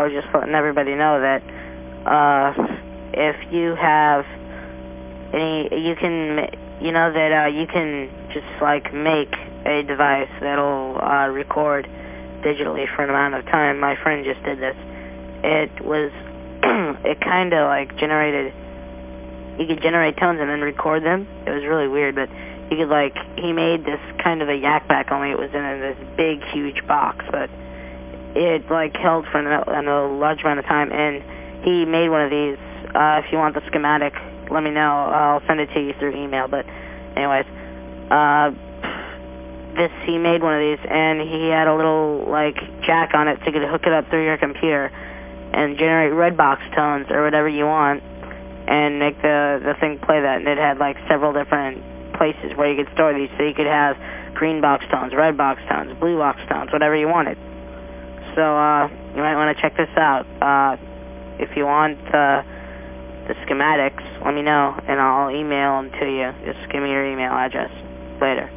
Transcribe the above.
I was just letting everybody know that uh, if you have any, you can, you know that uh, you can just like make a device that'll uh, record digitally for an amount of time. My friend just did this. It was, it kind of like generated, you could generate tones and then record them. It was really weird, but you could like, he made this kind of a Yak Bak only it was in this big, huge box, but it like held for an, a large amount of time, and he made one of these. Uh, if you want the schematic, let me know. I'll send it to you through email, but anyways, uh, this, he made one of these, and he had a little, like, jack on it so you could hook it up through your computer and generate red box tones or whatever you want and make the, the thing play that. And it had, like, several different places where you could store these. So you could have green box tones, red box tones, blue box tones, whatever you wanted. So, uh, you might want to check this out. Uh, if you want, uh, the schematics, let me know, and I'll email them to you. Just give me your email address. Later.